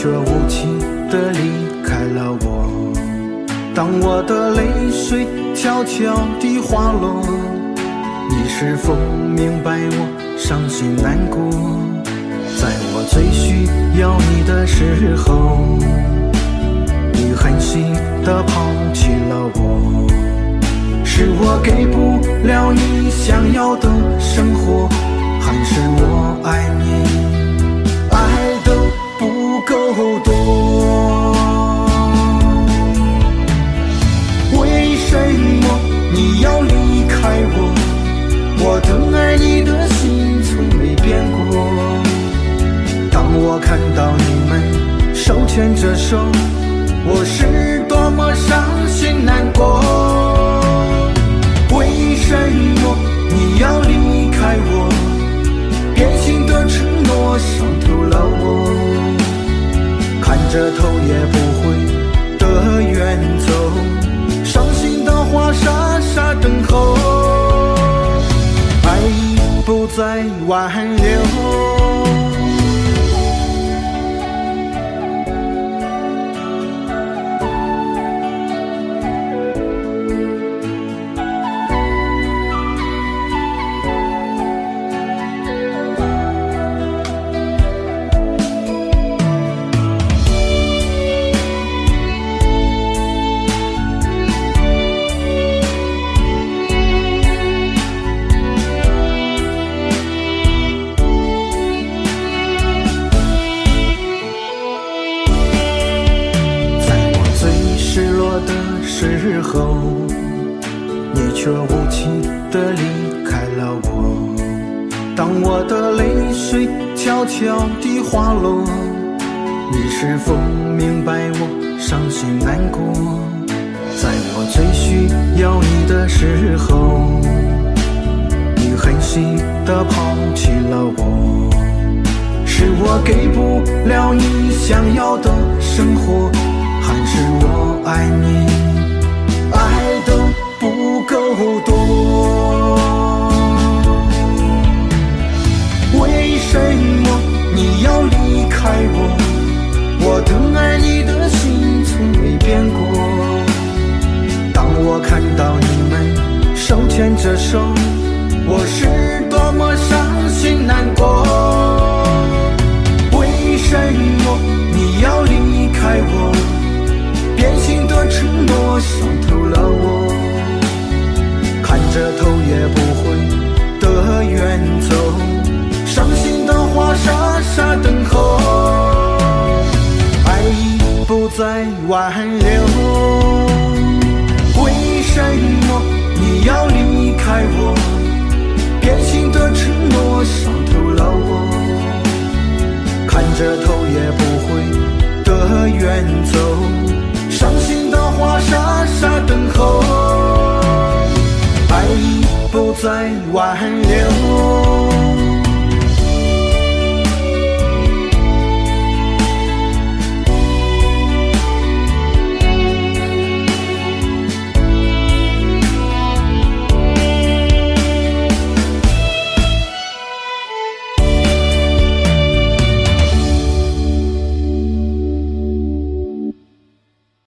却无情的离开了我。当我的泪水悄悄的滑落你是否明白我伤心难过？在我最需要你的时候你狠心的抛弃了我。是我给不了你想要的生活你的心从没变过。当我看到你们手牵着手，我是多么伤心难过。为什么你要离开我？变心的承诺伤透了我，看着头也不不再挽留。时候，你却无情地离开了我。当我的泪水悄悄地滑落，你是否明白我伤心难过？在我最需要你的时候，你狠心地抛弃了我。是我给不了你想要的生活，还是我爱你爱的不够多？为什么你要离开我？我的爱你的心从没变过。当我看到你们手牵着手，傻傻等候，爱已不再挽留。为什么你要离开我？变心的承诺伤透了我。看着头也不回的远走，伤心的话傻傻等候，爱已不再挽留。